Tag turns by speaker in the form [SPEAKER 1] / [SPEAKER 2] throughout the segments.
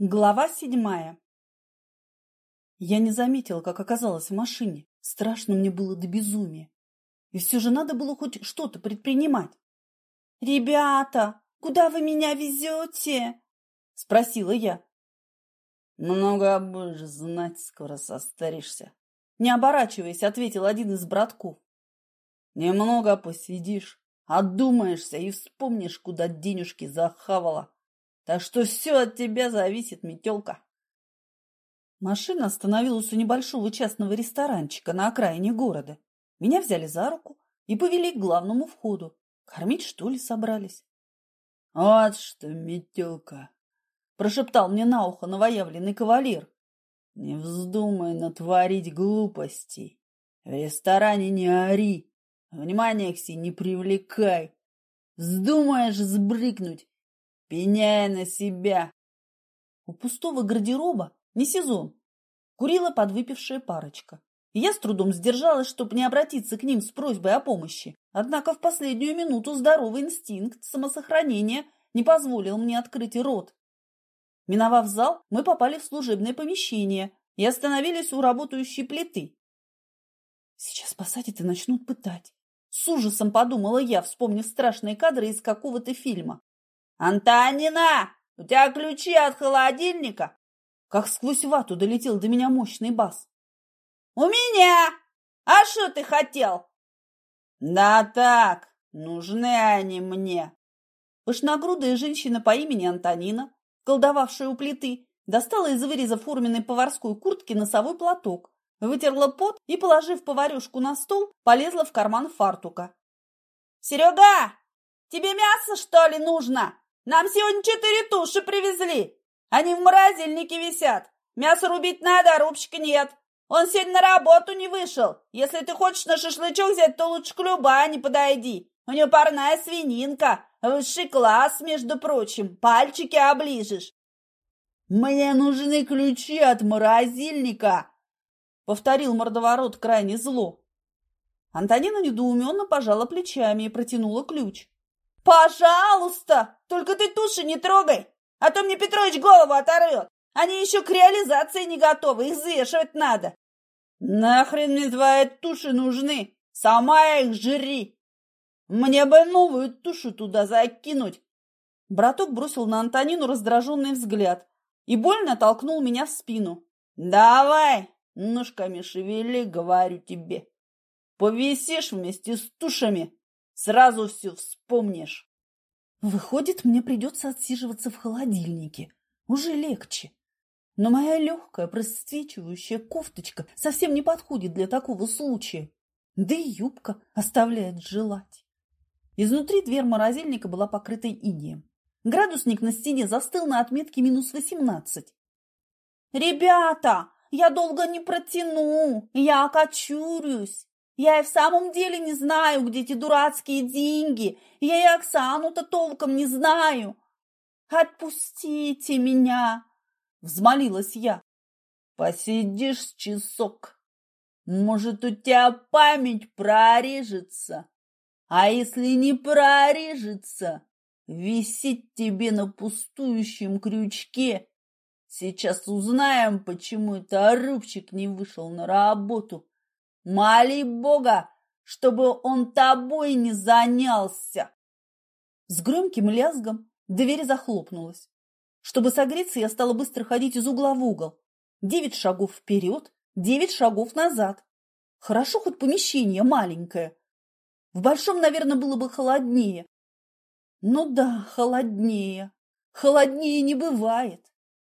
[SPEAKER 1] Глава седьмая Я не заметила, как оказалась в машине. Страшно мне было до безумия. И все же надо было хоть что-то предпринимать. «Ребята, куда вы меня везете?» – спросила я.
[SPEAKER 2] «Много будешь знать, скоро состаришься», –
[SPEAKER 1] не оборачиваясь, ответил один из братков.
[SPEAKER 2] «Немного посидишь, отдумаешься и вспомнишь, куда денежки захавала. Так что все от тебя зависит, метелка.
[SPEAKER 1] Машина остановилась у небольшого частного ресторанчика на окраине города. Меня взяли за руку и повели к главному входу. Кормить, что ли, собрались?
[SPEAKER 2] — Вот что, метелка! — прошептал мне на ухо новоявленный кавалер. — Не вздумай натворить глупостей. В ресторане не ори, внимание к себе не привлекай. Вздумаешь сбрыкнуть, Пеняй на себя.
[SPEAKER 1] У пустого гардероба не сезон. Курила подвыпившая парочка. И я с трудом сдержалась, чтобы не обратиться к ним с просьбой о помощи. Однако в последнюю минуту здоровый инстинкт самосохранения не позволил мне открыть рот. Миновав зал, мы попали в служебное помещение и остановились у работающей плиты. Сейчас посадят и начнут пытать. С ужасом подумала я, вспомнив страшные кадры из какого-то фильма.
[SPEAKER 3] «Антонина, у тебя ключи от холодильника?»
[SPEAKER 1] Как сквозь вату долетел до меня мощный бас.
[SPEAKER 3] «У меня! А что ты хотел?»
[SPEAKER 2] «Да так, нужны они мне!»
[SPEAKER 1] Пышногрудая женщина по имени Антонина, колдовавшая у плиты, достала из выреза форменной поварской куртки носовой платок, вытерла пот и, положив поварешку на стол, полезла в карман фартука.
[SPEAKER 3] «Серега, тебе мясо, что ли, нужно?» Нам сегодня четыре туши привезли. Они в морозильнике висят. Мясо рубить надо, а рубчика нет. Он сегодня на работу не вышел. Если ты хочешь на шашлычок взять, то лучше к Любани подойди. У нее парная свининка. Высший класс, между прочим. Пальчики оближешь.
[SPEAKER 2] Мне нужны ключи от морозильника, повторил мордоворот крайне зло.
[SPEAKER 1] Антонина недоуменно пожала плечами и протянула ключ.
[SPEAKER 3] «Пожалуйста! Только ты туши не трогай, а то мне Петрович голову оторвет. Они еще к реализации не готовы, их взвешивать надо».
[SPEAKER 2] «Нахрен мне твои туши нужны? Сама их жри! Мне бы новую тушу туда закинуть!»
[SPEAKER 1] Браток бросил на Антонину раздраженный взгляд и больно толкнул меня в спину.
[SPEAKER 2] «Давай, ножками шевели, говорю тебе. Повисишь вместе с тушами, Сразу все вспомнишь.
[SPEAKER 1] Выходит, мне придется отсиживаться в холодильнике. Уже легче. Но моя легкая, просвечивающая кофточка совсем не подходит для такого случая. Да и юбка оставляет желать. Изнутри дверь морозильника была покрыта инеем. Градусник на стене застыл на отметке минус восемнадцать.
[SPEAKER 3] «Ребята, я долго не протяну, я окочурюсь!» Я и в самом деле не знаю, где эти дурацкие деньги. Я и Оксану-то толком не знаю. Отпустите меня, взмолилась я.
[SPEAKER 2] Посидишь часок. Может, у тебя память прорежется. А если не прорежется, висит тебе на пустующем крючке. Сейчас узнаем, почему это рубчик не вышел на работу. Моли Бога, чтобы он тобой не занялся.
[SPEAKER 1] С громким лязгом дверь захлопнулась. Чтобы согреться, я стала быстро ходить из угла в угол. Девять шагов вперед, девять шагов назад. Хорошо хоть помещение маленькое. В большом, наверное, было бы холоднее. Ну да, холоднее. Холоднее не бывает.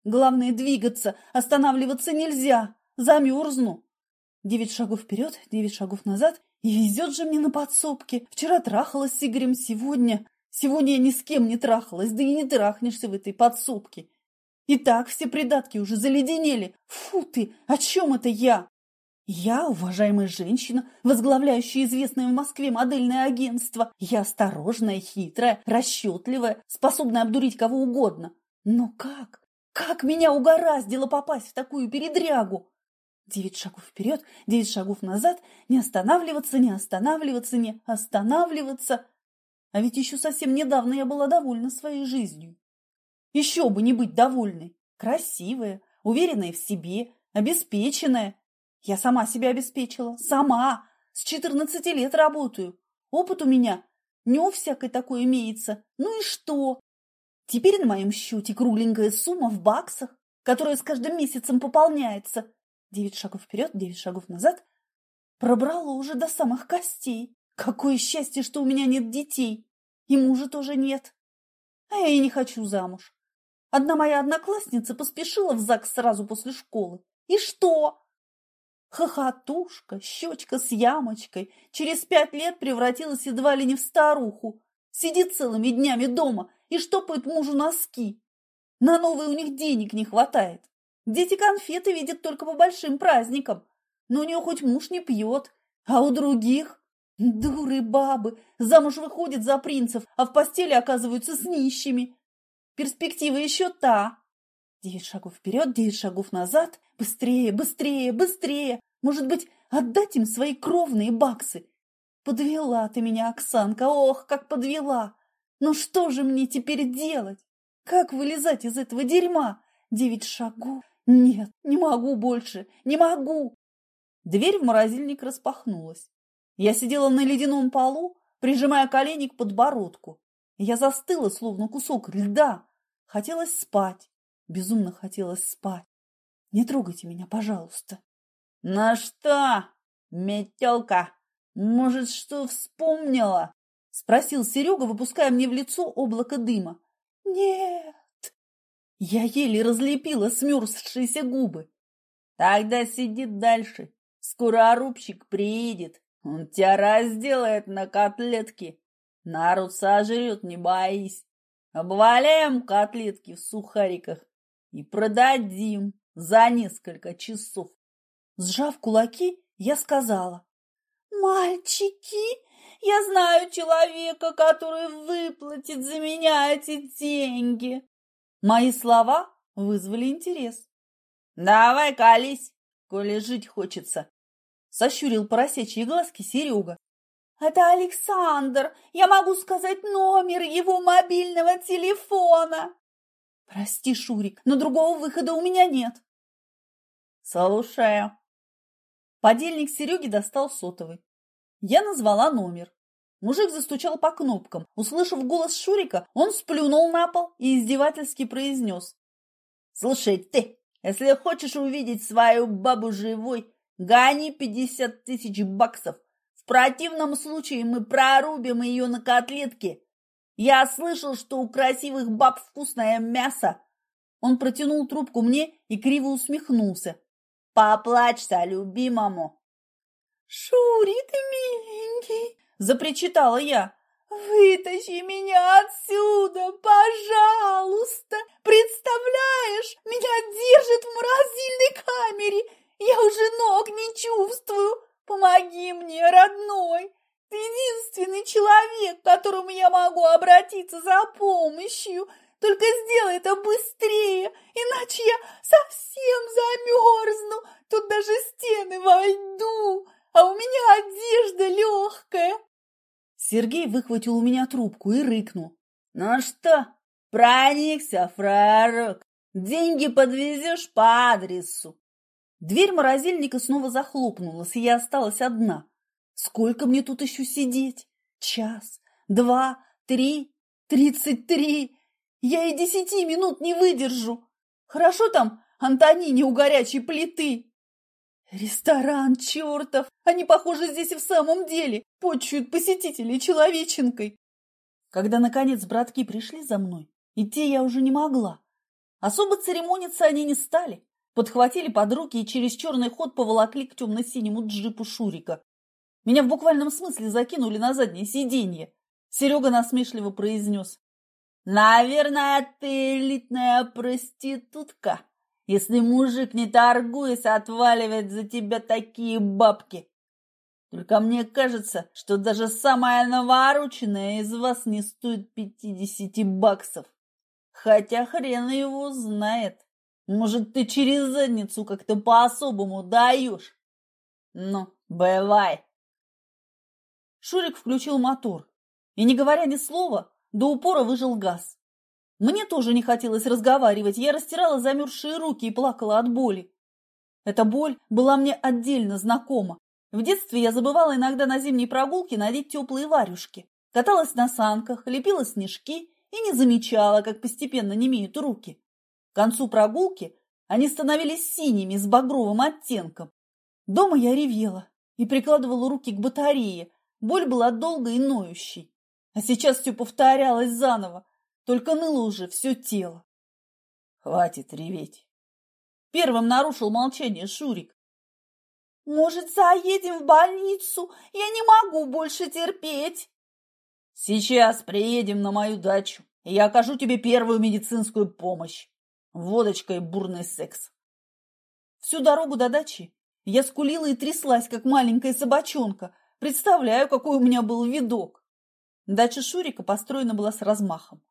[SPEAKER 1] Главное двигаться, останавливаться нельзя. Замерзну. Девять шагов вперед, девять шагов назад. И везет же мне на подсобке. Вчера трахалась с Игорем, сегодня... Сегодня я ни с кем не трахалась, да и не трахнешься в этой подсобке. И так все придатки уже заледенели. Фу ты, о чем это я? Я, уважаемая женщина, возглавляющая известное в Москве модельное агентство. Я осторожная, хитрая, расчетливая, способная обдурить кого угодно. Но как? Как меня угораздило попасть в такую передрягу? Девять шагов вперед, девять шагов назад, не останавливаться, не останавливаться, не останавливаться. А ведь еще совсем недавно я была довольна своей жизнью. Еще бы не быть довольной. Красивая, уверенная в себе, обеспеченная. Я сама себя обеспечила. Сама. С 14 лет работаю. Опыт у меня не у всякой такой имеется. Ну и что? Теперь на моем счете кругленькая сумма в баксах, которая с каждым месяцем пополняется. Девять шагов вперед, девять шагов назад. Пробрало уже до самых костей. Какое счастье, что у меня нет детей. И мужа тоже нет. А я и не хочу замуж. Одна моя одноклассница поспешила в ЗАГС сразу после школы. И что? Хохотушка, щечка с ямочкой, через пять лет превратилась едва ли не в старуху. Сидит целыми днями дома и штопает мужу носки. На новые у них денег не хватает. Дети конфеты видят только по большим праздникам. Но у нее хоть муж не пьет, а у других... Дуры бабы, замуж выходят за принцев, а в постели оказываются с нищими. Перспектива еще та. Девять шагов вперед, девять шагов назад. Быстрее, быстрее, быстрее. Может быть, отдать им свои кровные баксы? Подвела ты меня, Оксанка, ох, как подвела. Ну что же мне теперь делать? Как вылезать из этого дерьма? Девять шагов? Нет, не могу больше, не могу. Дверь в морозильник распахнулась. Я сидела на ледяном полу, прижимая колени к подбородку. Я застыла, словно кусок льда. Хотелось спать. Безумно хотелось спать. Не трогайте меня, пожалуйста.
[SPEAKER 2] — Ну что, метелка, может, что вспомнила? — спросил Серега, выпуская мне в лицо облако дыма.
[SPEAKER 1] — Нет. Я еле разлепила смерзшиеся губы.
[SPEAKER 2] — Тогда сиди дальше. Скоро орубщик приедет. Он тебя разделает на котлетки. Народ сожрет, не боись. Обваляем котлетки в сухариках и продадим за несколько часов.
[SPEAKER 1] Сжав кулаки, я сказала. «Мальчики, я знаю человека, который выплатит за меня эти деньги». Мои слова вызвали интерес.
[SPEAKER 2] «Давай колись, коли жить хочется», — сощурил поросячьи глазки Серега.
[SPEAKER 1] «Это Александр. Я могу сказать номер его мобильного телефона». «Прости, Шурик, но другого выхода у меня нет».
[SPEAKER 2] «Слушаю».
[SPEAKER 1] Подельник Сереги достал сотовый. Я назвала номер. Мужик застучал по кнопкам. Услышав голос Шурика, он сплюнул на пол и издевательски произнес.
[SPEAKER 2] «Слушай, ты, если хочешь увидеть свою бабу живой, гони пятьдесят тысяч баксов противном случае мы прорубим ее на котлетки. Я слышал, что у красивых баб вкусное мясо.
[SPEAKER 1] Он протянул трубку мне и криво усмехнулся.
[SPEAKER 2] Поплачься любимому.
[SPEAKER 1] Шурик, миленький, запричитала я. «Вытащи меня отсюда, пожалуйста! Представляешь, меня держат в морозильной камере! Я уже ног не чувствую! Помоги мне, родной! Ты единственный человек, к которому я могу обратиться за помощью. Только сделай это быстрее, иначе я совсем замерзну. Тут даже стены во льду, а у меня одежда легкая. Сергей выхватил у меня трубку и рыкнул.
[SPEAKER 2] Ну что, проникся, фрарок? Деньги подвезешь по адресу.
[SPEAKER 1] Дверь морозильника снова захлопнулась, и я осталась одна. Сколько мне тут еще сидеть? Час, два, три, тридцать три. Я и десяти минут не выдержу. Хорошо там Антонине у горячей плиты. Ресторан чертов! Они, похоже, здесь и в самом деле почуют посетителей человеченкой. Когда, наконец, братки пришли за мной, идти я уже не могла. Особо церемониться они не стали подхватили под руки и через черный ход поволокли к темно-синему джипу Шурика. Меня в буквальном смысле закинули на заднее сиденье. Серега насмешливо произнес.
[SPEAKER 2] «Наверное, ты элитная проститутка, если мужик, не торгуясь, отваливает за тебя такие бабки. Только мне кажется, что даже самая навороченная из вас не стоит пятидесяти баксов. Хотя хрен его знает». Может, ты через задницу как-то по-особому даешь? Ну, бывай.
[SPEAKER 1] Шурик включил мотор и, не говоря ни слова, до упора выжил газ. Мне тоже не хотелось разговаривать, я растирала замерзшие руки и плакала от боли. Эта боль была мне отдельно знакома. В детстве я забывала иногда на зимней прогулке надеть теплые варюшки, каталась на санках, лепила снежки и не замечала, как постепенно немеют руки. К концу прогулки они становились синими с багровым оттенком. Дома я ревела и прикладывала руки к батарее. Боль была долгой и ноющей. А сейчас все повторялось заново, только ныло уже все тело.
[SPEAKER 2] Хватит реветь.
[SPEAKER 1] Первым нарушил молчание Шурик.
[SPEAKER 3] Может, заедем в больницу? Я не могу больше терпеть.
[SPEAKER 2] Сейчас приедем на мою дачу, и я окажу тебе первую медицинскую помощь. Водочка и бурный секс.
[SPEAKER 1] Всю дорогу до дачи я скулила и тряслась, как маленькая собачонка. Представляю, какой у меня был видок. Дача Шурика построена была с размахом.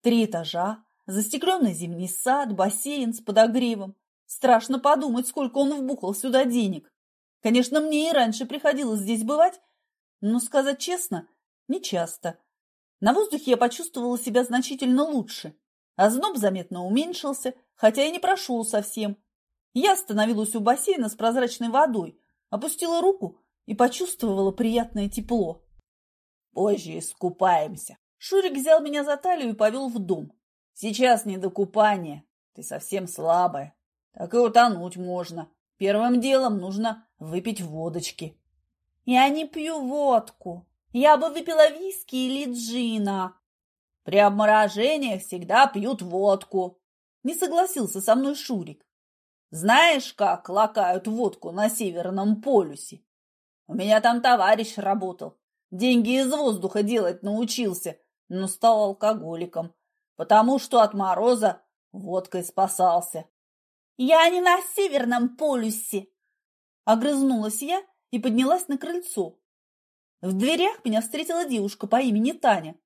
[SPEAKER 1] Три этажа, застекленный зимний сад, бассейн с подогревом. Страшно подумать, сколько он вбухал сюда денег. Конечно, мне и раньше приходилось здесь бывать, но, сказать честно, не часто. На воздухе я почувствовала себя значительно лучше. а Озноб заметно уменьшился, хотя и не прошел совсем. Я остановилась у бассейна с прозрачной водой, опустила руку и почувствовала приятное тепло.
[SPEAKER 2] Позже искупаемся.
[SPEAKER 1] Шурик взял меня за талию и повел в дом.
[SPEAKER 2] Сейчас не до купания. Ты совсем слабая. Так и утонуть можно. Первым делом нужно выпить водочки.
[SPEAKER 3] Я не пью водку. Я бы выпила виски или джина.
[SPEAKER 2] При обморожениях всегда пьют водку. Не согласился со мной Шурик. Знаешь, как лакают водку на Северном полюсе? У меня там товарищ работал. Деньги из воздуха делать научился, но стал алкоголиком, потому что от мороза водкой спасался.
[SPEAKER 3] Я не на Северном полюсе.
[SPEAKER 1] Огрызнулась я и поднялась на крыльцо. В дверях меня встретила девушка по имени Таня.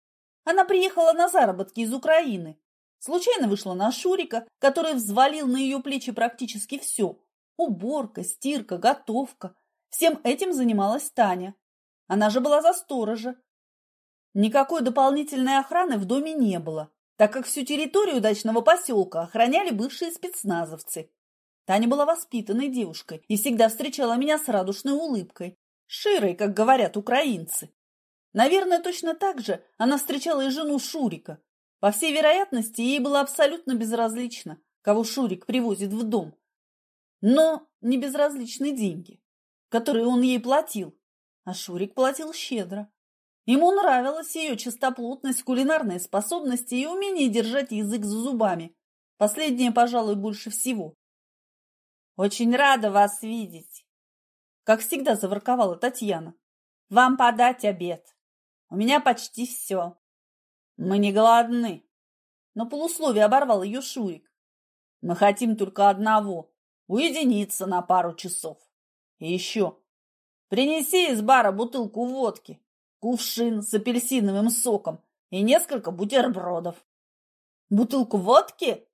[SPEAKER 1] Она приехала на заработки из Украины. Случайно вышла на Шурика, который взвалил на ее плечи практически все. Уборка, стирка, готовка. Всем этим занималась Таня. Она же была за сторожа. Никакой дополнительной охраны в доме не было, так как всю территорию дачного поселка охраняли бывшие спецназовцы. Таня была воспитанной девушкой и всегда встречала меня с радушной улыбкой. Широй, как говорят украинцы. Наверное, точно так же она встречала и жену Шурика. По всей вероятности, ей было абсолютно безразлично, кого Шурик привозит в дом. Но не безразличны деньги, которые он ей платил. А Шурик платил щедро. Ему нравилась ее чистоплотность, кулинарные способности и умение держать язык за зубами. Последнее, пожалуй, больше всего.
[SPEAKER 3] «Очень рада вас видеть!»
[SPEAKER 1] Как всегда заворковала Татьяна.
[SPEAKER 3] «Вам подать обед. У меня почти все.
[SPEAKER 2] Мы не голодны!»
[SPEAKER 1] Но полусловие оборвал ее Шурик.
[SPEAKER 2] «Мы хотим только одного – уединиться на пару часов. И еще, принеси из бара бутылку водки кувшин с апельсиновым соком и несколько бутербродов.
[SPEAKER 1] Бутылку водки?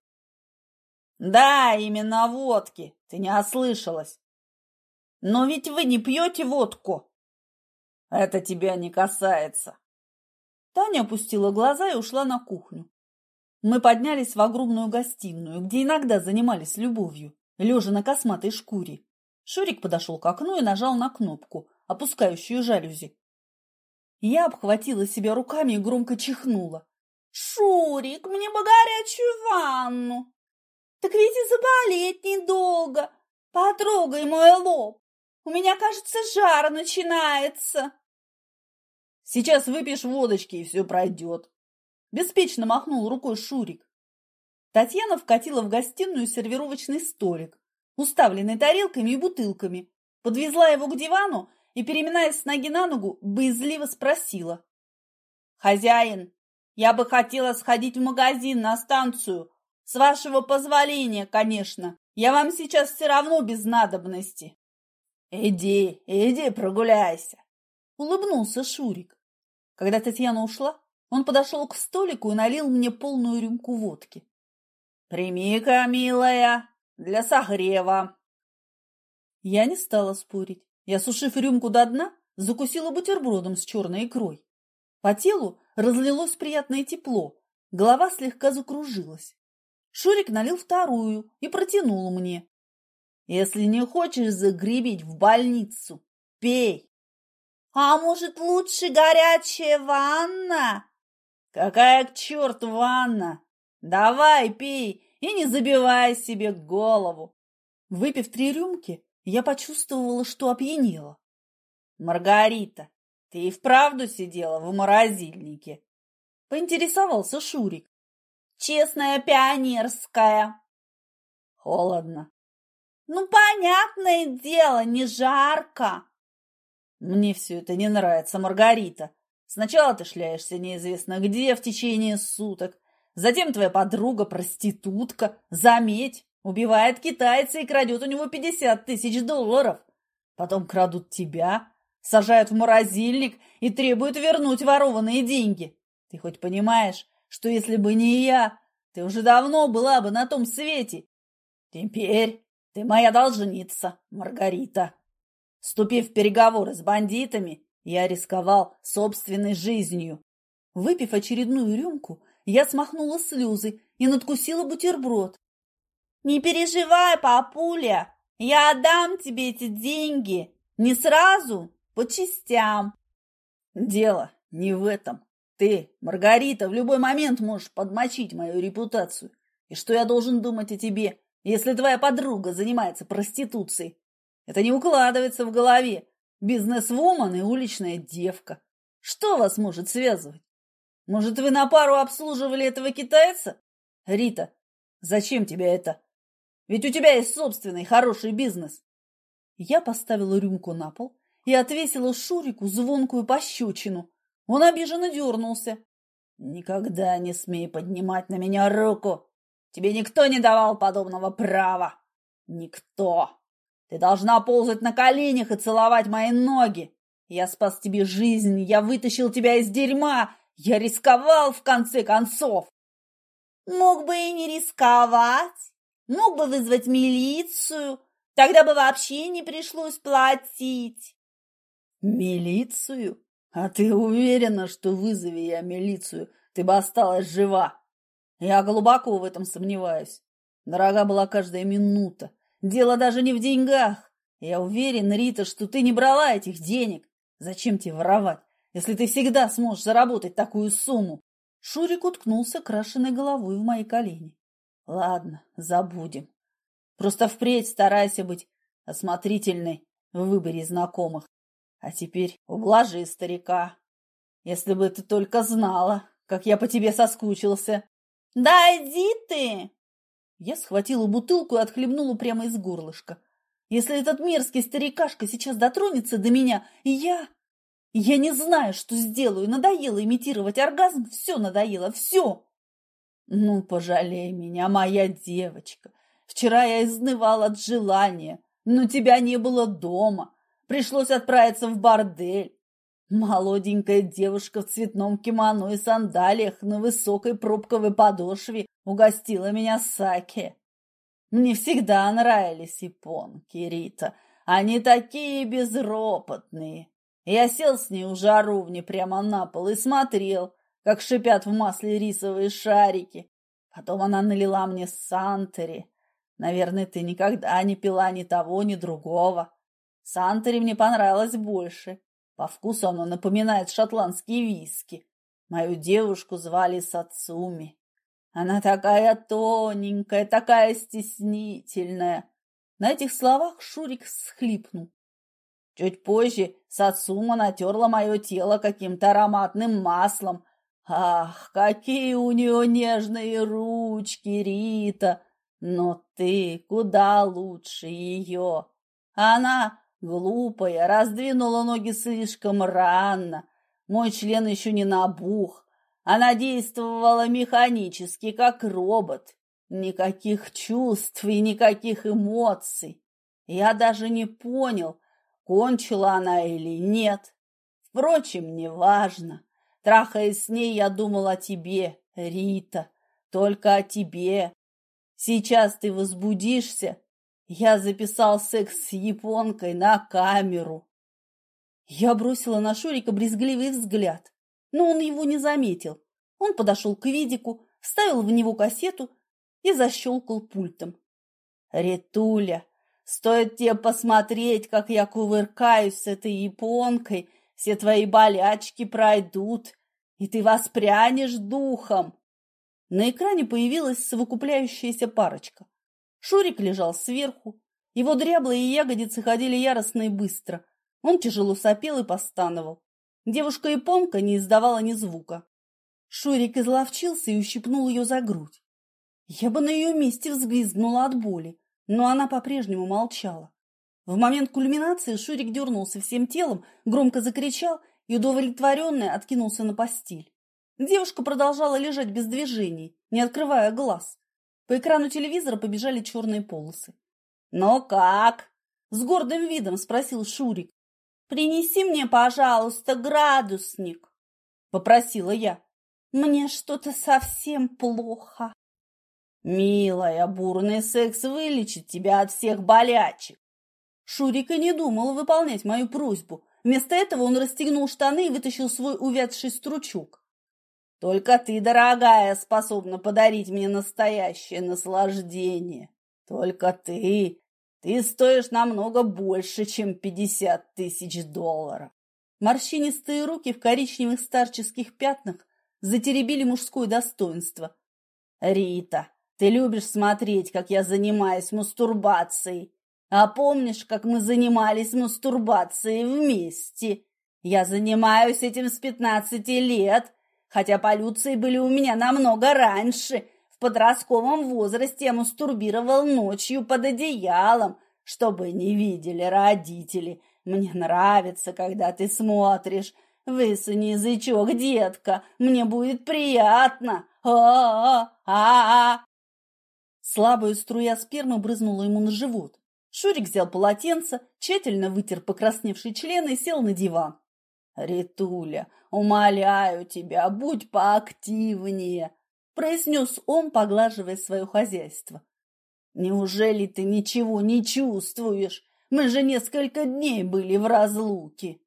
[SPEAKER 2] Да, именно водки. Ты не ослышалась.
[SPEAKER 1] Но ведь вы не пьете водку.
[SPEAKER 2] Это тебя не касается.
[SPEAKER 1] Таня опустила глаза и ушла на кухню. Мы поднялись в огромную гостиную, где иногда занимались любовью, лежа на косматой шкуре. Шурик подошел к окну и нажал на кнопку, опускающую жалюзи. Я обхватила себя руками и громко чихнула.
[SPEAKER 3] «Шурик, мне бы горячую ванну!» «Так ведь и заболеть недолго. Потрогай мой лоб. У меня, кажется, жар начинается».
[SPEAKER 2] «Сейчас выпьешь водочки, и все пройдет», – беспечно махнул рукой Шурик.
[SPEAKER 1] Татьяна вкатила в гостиную сервировочный столик, уставленный тарелками и бутылками, подвезла его к дивану и, переминаясь с ноги на ногу, боязливо спросила.
[SPEAKER 3] «Хозяин, я бы хотела сходить в магазин на станцию. С вашего позволения, конечно. Я вам сейчас все равно без надобности».
[SPEAKER 2] «Иди, иди прогуляйся», —
[SPEAKER 1] улыбнулся Шурик. Когда Татьяна ушла, он подошел к столику и налил мне полную рюмку водки.
[SPEAKER 2] «Прими-ка, милая, для согрева».
[SPEAKER 1] Я не стала спорить. Я, сушив рюмку до дна, закусила бутербродом с черной икрой. По телу разлилось приятное тепло, Голова слегка закружилась. Шурик налил вторую и протянул мне. Если не хочешь загребить в больницу, пей.
[SPEAKER 3] А может, лучше горячая ванна?
[SPEAKER 1] Какая к черту ванна? Давай, пей и не забивай себе голову. Выпив три рюмки, я почувствовала, что опьянела. Маргарита, ты и вправду сидела в морозильнике? Поинтересовался Шурик.
[SPEAKER 3] Честная пионерская.
[SPEAKER 1] Холодно.
[SPEAKER 3] Ну, понятное дело, не жарко.
[SPEAKER 1] Мне все это не нравится, Маргарита. Сначала ты шляешься неизвестно где в течение суток, затем твоя подруга проститутка, заметь, убивает китайца и крадет у него пятьдесят тысяч долларов. Потом крадут тебя, сажают в морозильник и требуют вернуть ворованные деньги. Ты хоть понимаешь, что если бы не я, ты уже давно была бы на том свете? Теперь ты моя должница, Маргарита. Вступив в переговоры с бандитами, я рисковал собственной жизнью. Выпив очередную рюмку, я смахнула слезы и надкусила бутерброд.
[SPEAKER 3] «Не переживай, папуля, я отдам тебе эти деньги. Не сразу, по частям».
[SPEAKER 1] «Дело не в этом. Ты, Маргарита, в любой момент можешь подмочить мою репутацию. И что я должен думать о тебе, если твоя подруга занимается проституцией? Это не укладывается в голове. Бизнес-вумен и уличная девка. Что вас может связывать? Может, вы на пару обслуживали этого китайца? Рита, зачем тебе это? Ведь у тебя есть собственный хороший бизнес. Я поставила рюмку на пол и отвесила Шурику звонкую пощечину. Он обиженно дернулся. Никогда не смей поднимать на меня руку. Тебе никто не давал подобного права. Никто. Ты должна ползать на коленях и целовать мои ноги. Я спас тебе жизнь, я вытащил тебя из дерьма, я рисковал в конце концов.
[SPEAKER 3] Мог бы и не рисковать, мог бы вызвать милицию, тогда бы вообще не пришлось платить.
[SPEAKER 1] Милицию? А ты уверена, что вызови я милицию, ты бы осталась жива? Я глубоко в этом сомневаюсь. Дорога была каждая минута. Дело даже не в деньгах. Я уверен, Рита, что ты не брала этих денег. Зачем тебе воровать, если ты всегда сможешь заработать такую сумму? Шурик уткнулся крашеной головой в мои колени. Ладно, забудем. Просто впредь старайся быть осмотрительной в выборе знакомых. А теперь ублажи старика. Если бы ты только знала, как я по тебе соскучился.
[SPEAKER 3] «Да иди ты!»
[SPEAKER 1] Я схватила бутылку и отхлебнула прямо из горлышка. Если этот мерзкий старикашка сейчас дотронется до меня, я... Я не знаю, что сделаю. Надоело имитировать оргазм. Все надоело, все. Ну, пожалей меня, моя девочка. Вчера я изнывал от желания, но тебя не было дома. Пришлось отправиться в бордель. Молоденькая девушка в цветном кимоно и сандалиях на высокой пробковой подошве угостила меня саке. Мне всегда нравились японки, Рита. Они такие безропотные. Я сел с ней у жаровни прямо на пол и смотрел, как шипят в масле рисовые шарики. Потом она налила мне сантери. Наверное, ты никогда не пила ни того, ни другого. Сантери мне понравилось больше. По вкусу оно напоминает шотландские виски. Мою девушку звали Сацуми. Она такая тоненькая, такая стеснительная. На этих словах Шурик всхлипнул. Чуть позже Сацума натерла мое тело каким-то ароматным маслом. Ах, какие у нее нежные ручки, Рита! Но ты куда лучше ее. Она Глупая, раздвинула ноги слишком рано. Мой член еще не набух. Она действовала механически, как робот. Никаких чувств и никаких эмоций. Я даже не понял, кончила она или нет. Впрочем, неважно. Трахаясь с ней, я думал о тебе, Рита, только о тебе. Сейчас ты возбудишься я записал секс с японкой на камеру. Я бросила на Шурика брезгливый взгляд, но он его не заметил. Он подошел к видику, вставил в него кассету и защелкал пультом. «Ритуля, стоит тебе посмотреть, как я кувыркаюсь с этой японкой, все твои болячки пройдут, и ты воспрянешь духом!» На экране появилась совокупляющаяся парочка. Шурик лежал сверху, его дряблые ягодицы ходили яростно и быстро. Он тяжело сопел и постановал. Девушка-японка не издавала ни звука. Шурик изловчился и ущипнул ее за грудь. Я бы на ее месте взвизгнула от боли, но она по-прежнему молчала. В момент кульминации Шурик дернулся всем телом, громко закричал и удовлетворенный откинулся на постель. Девушка продолжала лежать без движений, не открывая глаз. По экрану телевизора побежали черные полосы. «Но как?» – с гордым видом спросил Шурик. «Принеси мне, пожалуйста, градусник», – попросила я. «Мне что-то совсем плохо». «Милая, бурный секс вылечит тебя от всех болячек». Шурик и не думал выполнять мою просьбу. Вместо этого он расстегнул штаны и вытащил свой увядший стручок. «Только ты, дорогая, способна подарить мне настоящее наслаждение. Только ты ты стоишь намного больше, чем пятьдесят тысяч долларов. Морщинистые руки в коричневых старческих пятнах затеребили мужское достоинство. Рита, ты любишь смотреть, как я занимаюсь мастурбацией. А помнишь, как мы занимались мастурбацией вместе? Я занимаюсь этим с пятнадцати лет, хотя полюции были у меня намного раньше, подростковом возрасте я мастурбировал ночью под одеялом, чтобы не видели родители. Мне нравится, когда ты смотришь. Высуни язычок, детка, мне будет приятно. А-а-а-а-а. Слабая струя спермы брызнула ему на живот. Шурик взял полотенце, тщательно вытер покрасневший член и сел на диван. «Ритуля, умоляю тебя, будь поактивнее!» произнес он, поглаживая свое хозяйство. «Неужели ты ничего не чувствуешь? Мы же несколько дней были в разлуке».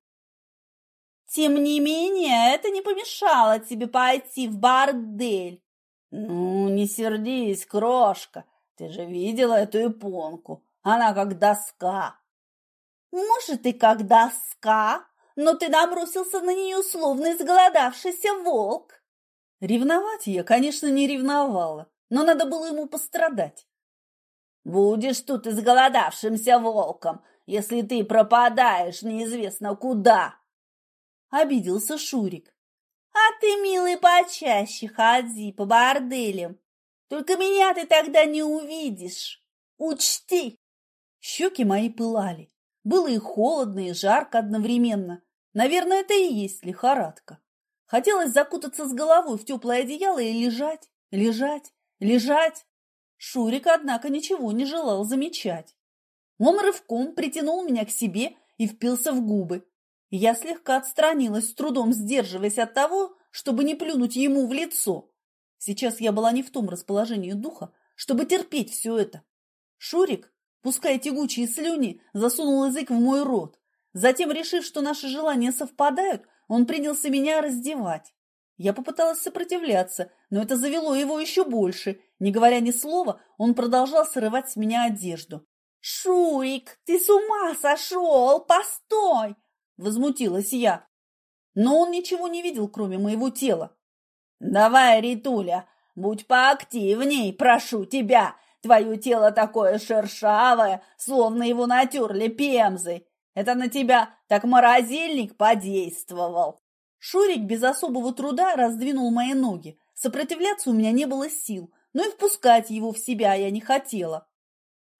[SPEAKER 1] «Тем не менее, это не помешало тебе пойти в бордель». «Ну, не сердись, крошка, ты же видела эту японку, она как доска». «Может, и как доска, но ты набросился на нее словно изголодавшийся волк». Ревновать я, конечно, не ревновала, но надо было ему пострадать. «Будешь тут изголодавшимся волком, если ты пропадаешь неизвестно куда!» Обиделся Шурик. «А ты, милый, почаще ходи по борделям. Только меня ты тогда не увидишь. Учти!» Щеки мои пылали. Было и холодно, и жарко одновременно. Наверное, это и есть лихорадка. Хотелось закутаться с головой в теплое одеяло и лежать, лежать, лежать. Шурик, однако, ничего не желал замечать. Он рывком притянул меня к себе и впился в губы. Я слегка отстранилась, с трудом сдерживаясь от того, чтобы не плюнуть ему в лицо. Сейчас я была не в том расположении духа, чтобы терпеть все это. Шурик, пуская тягучие слюни, засунул язык в мой рот. Затем, решив, что наши желания совпадают, он принялся меня раздевать. Я попыталась сопротивляться, но это завело его еще больше. Не говоря ни слова, он продолжал срывать с меня одежду. «Шурик, ты с ума сошел! Постой!» – возмутилась я. Но он ничего не видел, кроме моего тела. «Давай, Ритуля, будь поактивней, прошу тебя. Твое тело такое шершавое, словно его натерли пемзой. Это на тебя так морозильник подействовал. Шурик без особого труда раздвинул мои ноги. Сопротивляться у меня не было сил, но и впускать его в себя я не хотела.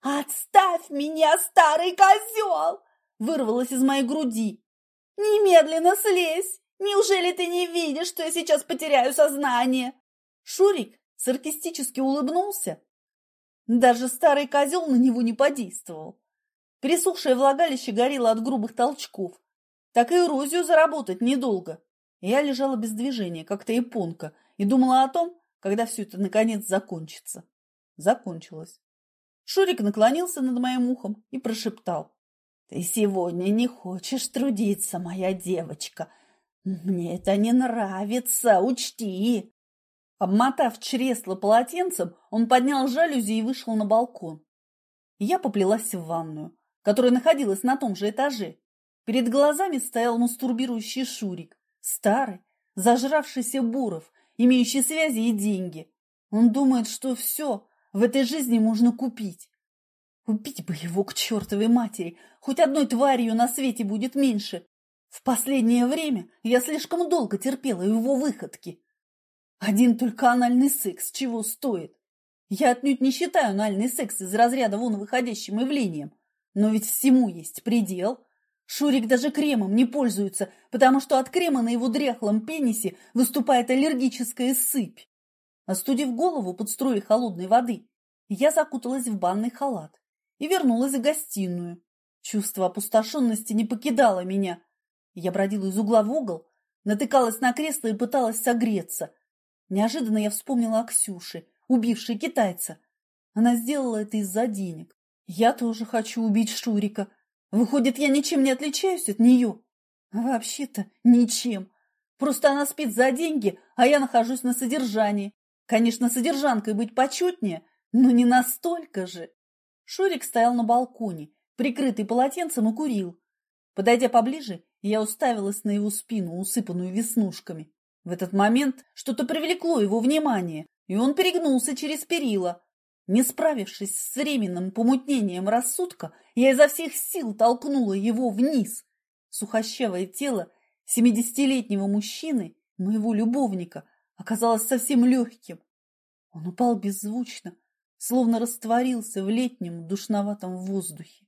[SPEAKER 1] «Отставь меня, старый козел!» вырвалось из моей груди. «Немедленно слезь! Неужели ты не видишь, что я сейчас потеряю сознание?» Шурик саркастически улыбнулся. Даже старый козел на него не подействовал. Пересохшее влагалище горело от грубых толчков. Так и эрозию заработать недолго. Я лежала без движения, как-то японка, и думала о том, когда все это наконец закончится. Закончилось. Шурик наклонился над моим ухом и прошептал. «Ты сегодня не хочешь трудиться, моя девочка. Мне это не нравится, учти!» Обмотав чресло полотенцем, он поднял жалюзи и вышел на балкон. Я поплелась в ванную, которая находилась на том же этаже. Перед глазами стоял мастурбирующий Шурик, старый, зажравшийся Буров, имеющий связи и деньги. Он думает, что все в этой жизни можно купить. Убить бы его к чертовой матери, хоть одной тварью на свете будет меньше. В последнее время я слишком долго терпела его выходки. Один только анальный секс чего стоит? Я отнюдь не считаю анальный секс из разряда вон выходящим явлением. Но ведь всему есть предел. Шурик даже кремом не пользуется, потому что от крема на его дряхлом пенисе выступает аллергическая сыпь. Остудив голову под струей холодной воды, я закуталась в банный халат и вернулась в гостиную. Чувство опустошенности не покидало меня. Я бродила из угла в угол, натыкалась на кресло и пыталась согреться – Неожиданно я вспомнила о Ксюше, убившей китайца. Она сделала это из-за денег. Я тоже хочу убить Шурика. Выходит, я ничем не отличаюсь от нее? Вообще-то ничем. Просто она спит за деньги, а я нахожусь на содержании. Конечно, содержанкой быть почетнее, но не настолько же. Шурик стоял на балконе, прикрытый полотенцем, и курил. Подойдя поближе, я уставилась на его спину, усыпанную веснушками. В этот момент что-то привлекло его внимание, и он перегнулся через перила. Не справившись с временным помутнением рассудка, я изо всех сил толкнула его вниз. Сухощавое тело семидесятилетнего мужчины, моего любовника, оказалось совсем легким. Он упал беззвучно, словно растворился в летнем душноватом воздухе.